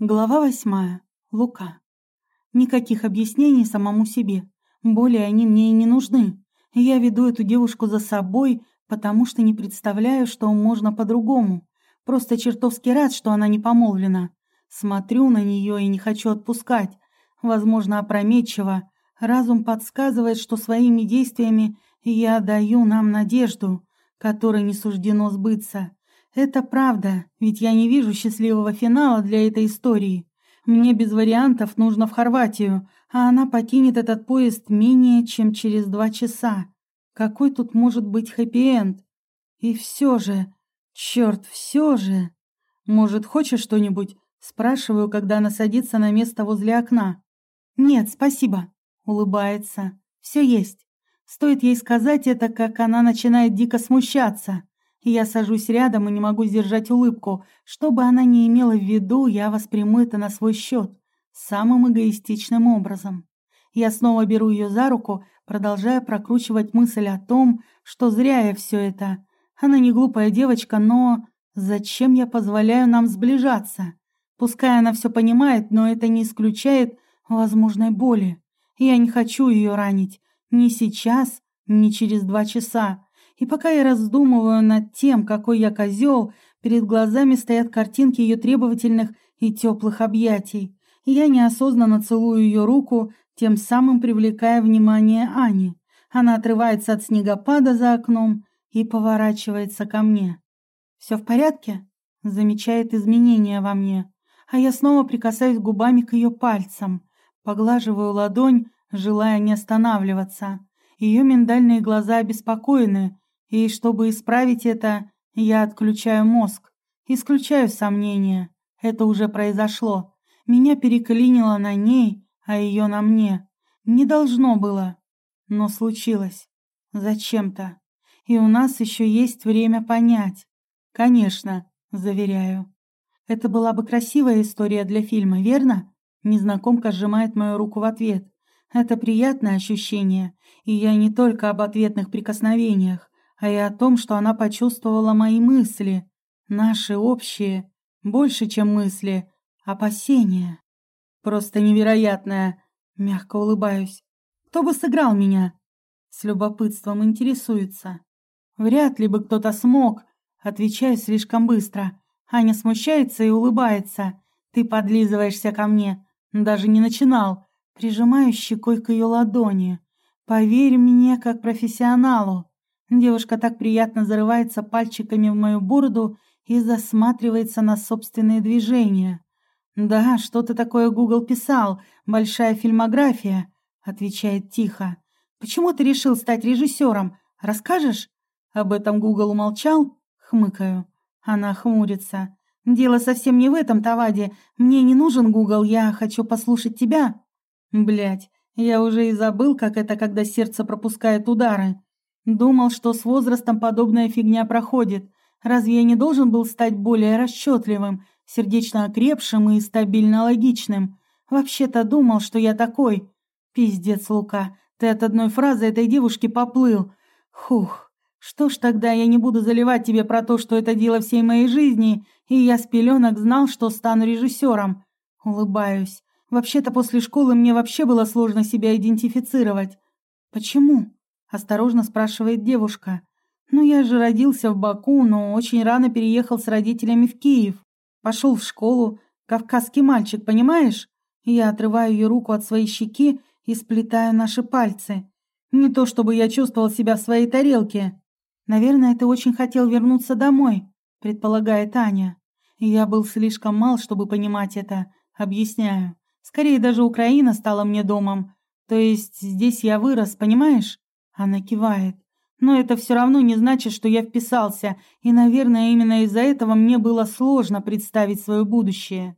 Глава восьмая. Лука. Никаких объяснений самому себе. Более они мне и не нужны. Я веду эту девушку за собой, потому что не представляю, что можно по-другому. Просто чертовски рад, что она не помолвлена. Смотрю на нее и не хочу отпускать. Возможно, опрометчиво. Разум подсказывает, что своими действиями я даю нам надежду, которой не суждено сбыться. Это правда, ведь я не вижу счастливого финала для этой истории. Мне без вариантов нужно в Хорватию, а она покинет этот поезд менее чем через два часа. Какой тут может быть хэппи-энд? И все же, черт, все же. Может, хочешь что-нибудь? Спрашиваю, когда она садится на место возле окна. Нет, спасибо. Улыбается. Все есть. Стоит ей сказать это, как она начинает дико смущаться. Я сажусь рядом и не могу сдержать улыбку. Что бы она ни имела в виду, я восприму это на свой счет. Самым эгоистичным образом. Я снова беру ее за руку, продолжая прокручивать мысль о том, что зря я все это. Она не глупая девочка, но... Зачем я позволяю нам сближаться? Пускай она все понимает, но это не исключает возможной боли. Я не хочу ее ранить. Ни сейчас, ни через два часа. И пока я раздумываю над тем, какой я козел, перед глазами стоят картинки ее требовательных и теплых объятий. И я неосознанно целую ее руку, тем самым привлекая внимание Ани. Она отрывается от снегопада за окном и поворачивается ко мне. «Все в порядке?» Замечает изменения во мне. А я снова прикасаюсь губами к ее пальцам. Поглаживаю ладонь, желая не останавливаться. Ее миндальные глаза обеспокоены, и чтобы исправить это, я отключаю мозг, исключаю сомнения. Это уже произошло. Меня переклинило на ней, а ее на мне. Не должно было, но случилось. Зачем-то. И у нас еще есть время понять. Конечно, заверяю. Это была бы красивая история для фильма, верно? Незнакомка сжимает мою руку в ответ. Это приятное ощущение, и я не только об ответных прикосновениях а и о том, что она почувствовала мои мысли, наши общие, больше, чем мысли, опасения. Просто невероятное, мягко улыбаюсь. Кто бы сыграл меня? С любопытством интересуется. Вряд ли бы кто-то смог, отвечаю слишком быстро. Аня смущается и улыбается. Ты подлизываешься ко мне. Даже не начинал. Прижимаю щекой к ее ладони. Поверь мне, как профессионалу. Девушка так приятно зарывается пальчиками в мою бороду и засматривается на собственные движения. «Да, что-то такое Гугл писал, большая фильмография», — отвечает тихо. «Почему ты решил стать режиссером? Расскажешь?» Об этом Гугл умолчал? Хмыкаю. Она хмурится. «Дело совсем не в этом, Таваде. Мне не нужен Гугл, я хочу послушать тебя». Блять, я уже и забыл, как это, когда сердце пропускает удары. Думал, что с возрастом подобная фигня проходит. Разве я не должен был стать более расчетливым, сердечно окрепшим и стабильно логичным? Вообще-то думал, что я такой. Пиздец, Лука, ты от одной фразы этой девушки поплыл. Хух, что ж тогда я не буду заливать тебе про то, что это дело всей моей жизни, и я с пеленок знал, что стану режиссером. Улыбаюсь. Вообще-то после школы мне вообще было сложно себя идентифицировать. Почему? Осторожно спрашивает девушка. «Ну, я же родился в Баку, но очень рано переехал с родителями в Киев. Пошел в школу. Кавказский мальчик, понимаешь?» Я отрываю ее руку от своей щеки и сплетаю наши пальцы. Не то чтобы я чувствовал себя в своей тарелке. «Наверное, ты очень хотел вернуться домой», — предполагает Аня. Я был слишком мал, чтобы понимать это. Объясняю. Скорее, даже Украина стала мне домом. То есть здесь я вырос, понимаешь? Она кивает. Но это все равно не значит, что я вписался, и, наверное, именно из-за этого мне было сложно представить свое будущее.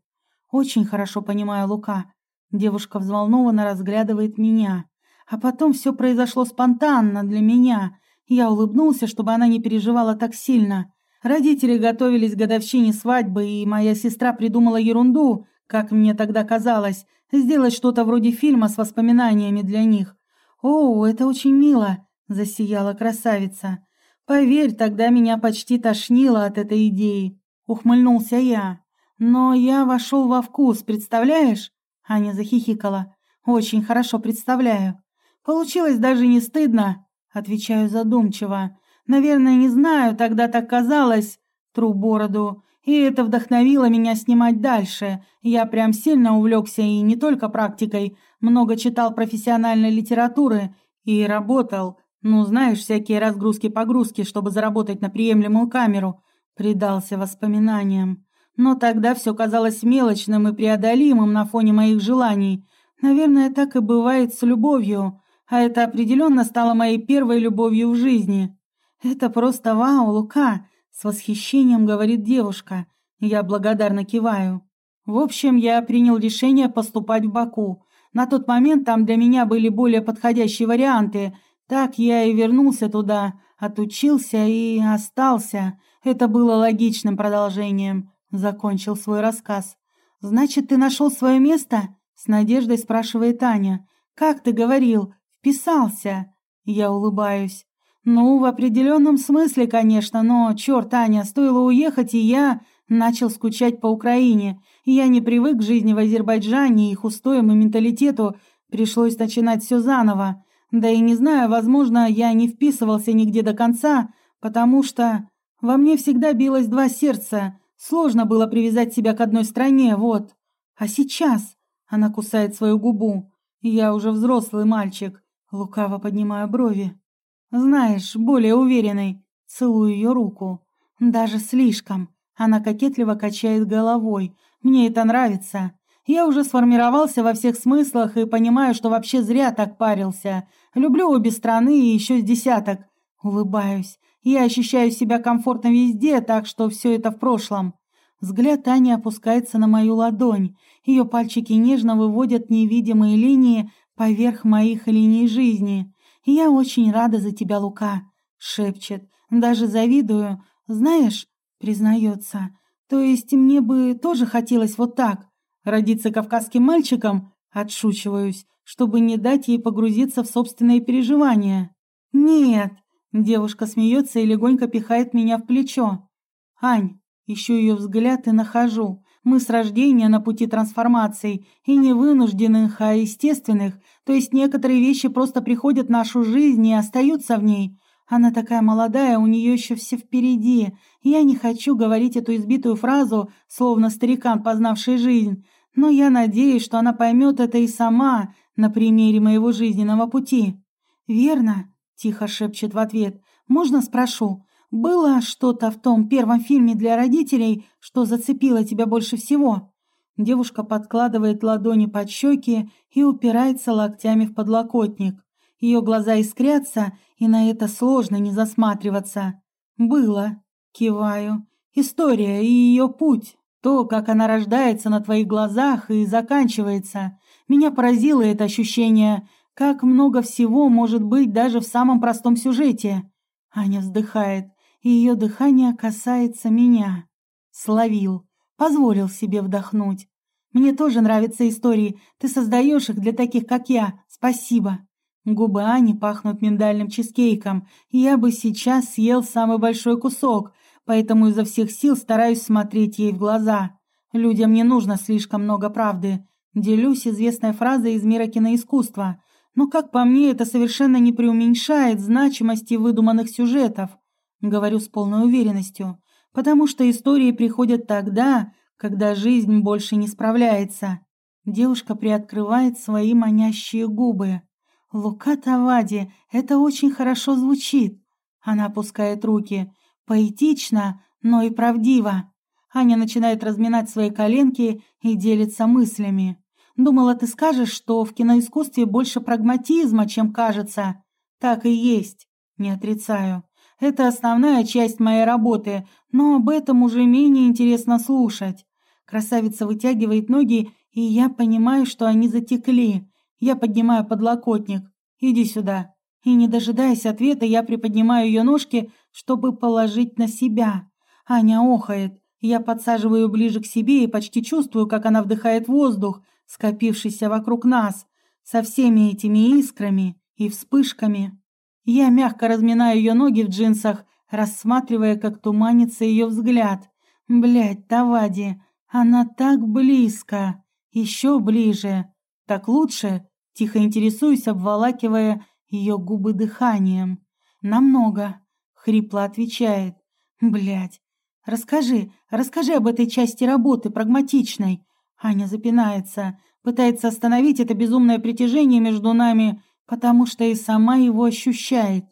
Очень хорошо понимаю Лука. Девушка взволнованно разглядывает меня. А потом все произошло спонтанно для меня. Я улыбнулся, чтобы она не переживала так сильно. Родители готовились к годовщине свадьбы, и моя сестра придумала ерунду, как мне тогда казалось, сделать что-то вроде фильма с воспоминаниями для них. «О, это очень мило!» — засияла красавица. «Поверь, тогда меня почти тошнило от этой идеи», — ухмыльнулся я. Но я вошел во вкус, представляешь? Аня захихикала. Очень хорошо представляю. Получилось даже не стыдно, отвечаю задумчиво. Наверное, не знаю, тогда так казалось. Тру бороду. И это вдохновило меня снимать дальше. Я прям сильно увлекся и не только практикой. Много читал профессиональной литературы и работал. Ну, знаешь, всякие разгрузки-погрузки, чтобы заработать на приемлемую камеру. Предался воспоминаниям. Но тогда все казалось мелочным и преодолимым на фоне моих желаний. Наверное, так и бывает с любовью. А это определенно стало моей первой любовью в жизни. Это просто вау, Лука. С восхищением говорит девушка. Я благодарно киваю. В общем, я принял решение поступать в Баку. На тот момент там для меня были более подходящие варианты. Так я и вернулся туда, отучился и остался. Это было логичным продолжением. Закончил свой рассказ. «Значит, ты нашел свое место?» С надеждой спрашивает Аня. «Как ты говорил? Вписался?» Я улыбаюсь. «Ну, в определенном смысле, конечно, но, черт, Аня, стоило уехать, и я начал скучать по Украине. Я не привык к жизни в Азербайджане, их устоям и менталитету. Пришлось начинать все заново. Да и не знаю, возможно, я не вписывался нигде до конца, потому что во мне всегда билось два сердца. Сложно было привязать себя к одной стране, вот. А сейчас она кусает свою губу. Я уже взрослый мальчик. Лукаво поднимаю брови. Знаешь, более уверенный. Целую ее руку. Даже слишком. Она кокетливо качает головой. Мне это нравится. Я уже сформировался во всех смыслах и понимаю, что вообще зря так парился. Люблю обе страны и еще с десяток. Улыбаюсь. Я ощущаю себя комфортно везде, так что все это в прошлом. Взгляд Ани опускается на мою ладонь. Ее пальчики нежно выводят невидимые линии поверх моих линий жизни. «Я очень рада за тебя, Лука», — шепчет. «Даже завидую. Знаешь, признается, то есть мне бы тоже хотелось вот так, родиться кавказским мальчиком, отшучиваюсь, чтобы не дать ей погрузиться в собственные переживания. Нет, девушка смеется и легонько пихает меня в плечо. Ань, ищу ее взгляд и нахожу. Мы с рождения на пути трансформаций, и не вынужденных, а естественных, то есть некоторые вещи просто приходят в нашу жизнь и остаются в ней. Она такая молодая, у нее еще все впереди. Я не хочу говорить эту избитую фразу, словно старикан, познавший жизнь, но я надеюсь, что она поймет это и сама на примере моего жизненного пути. «Верно?» – тихо шепчет в ответ. «Можно спрошу?» Было что-то в том первом фильме для родителей, что зацепило тебя больше всего?» Девушка подкладывает ладони под щеки и упирается локтями в подлокотник. Ее глаза искрятся, и на это сложно не засматриваться. «Было», — киваю. «История и ее путь, то, как она рождается на твоих глазах и заканчивается. Меня поразило это ощущение, как много всего может быть даже в самом простом сюжете». Аня вздыхает и ее дыхание касается меня. Словил, позволил себе вдохнуть. Мне тоже нравятся истории, ты создаешь их для таких, как я. Спасибо. Губы Ани пахнут миндальным чизкейком, я бы сейчас съел самый большой кусок, поэтому изо всех сил стараюсь смотреть ей в глаза. Людям не нужно слишком много правды. Делюсь известной фразой из мира киноискусства. Но, как по мне, это совершенно не преуменьшает значимости выдуманных сюжетов. Говорю с полной уверенностью, потому что истории приходят тогда, когда жизнь больше не справляется. Девушка приоткрывает свои манящие губы. «Лука Тавади, это очень хорошо звучит». Она опускает руки. Поэтично, но и правдиво. Аня начинает разминать свои коленки и делится мыслями. «Думала, ты скажешь, что в киноискусстве больше прагматизма, чем кажется». «Так и есть, не отрицаю. Это основная часть моей работы, но об этом уже менее интересно слушать. Красавица вытягивает ноги, и я понимаю, что они затекли. Я поднимаю подлокотник. «Иди сюда». И, не дожидаясь ответа, я приподнимаю ее ножки, чтобы положить на себя. Аня охает. Я подсаживаю ближе к себе и почти чувствую, как она вдыхает воздух, скопившийся вокруг нас, со всеми этими искрами и вспышками. Я мягко разминаю ее ноги в джинсах, рассматривая, как туманится ее взгляд. Блядь, Тавади, Она так близко, еще ближе. Так лучше? Тихо интересуюсь, обволакивая ее губы дыханием. Намного, хрипло отвечает. Блять. Расскажи, расскажи об этой части работы, прагматичной. Аня запинается, пытается остановить это безумное притяжение между нами, потому что и сама его ощущает.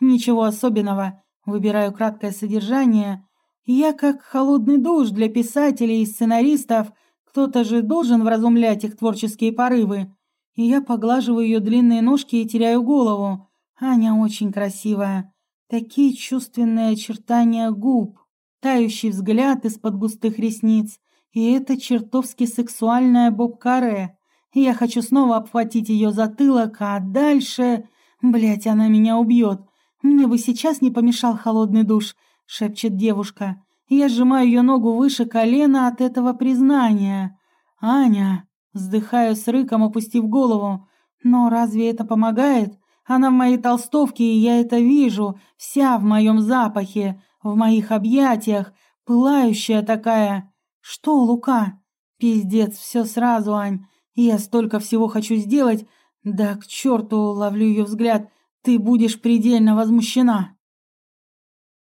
Ничего особенного. Выбираю краткое содержание. Я как холодный душ для писателей и сценаристов. Кто-то же должен вразумлять их творческие порывы. И я поглаживаю ее длинные ножки и теряю голову. Аня очень красивая. Такие чувственные очертания губ, тающий взгляд из-под густых ресниц. И это чертовски сексуальная боб-каре. Я хочу снова обхватить ее затылок, а дальше... Блять, она меня убьет. «Мне бы сейчас не помешал холодный душ», — шепчет девушка. Я сжимаю ее ногу выше колена от этого признания. «Аня!» — вздыхаю с рыком, опустив голову. «Но разве это помогает? Она в моей толстовке, и я это вижу, вся в моем запахе, в моих объятиях, пылающая такая. Что, Лука? Пиздец, все сразу, Ань. Я столько всего хочу сделать. Да к черту, ловлю ее взгляд. Ты будешь предельно возмущена.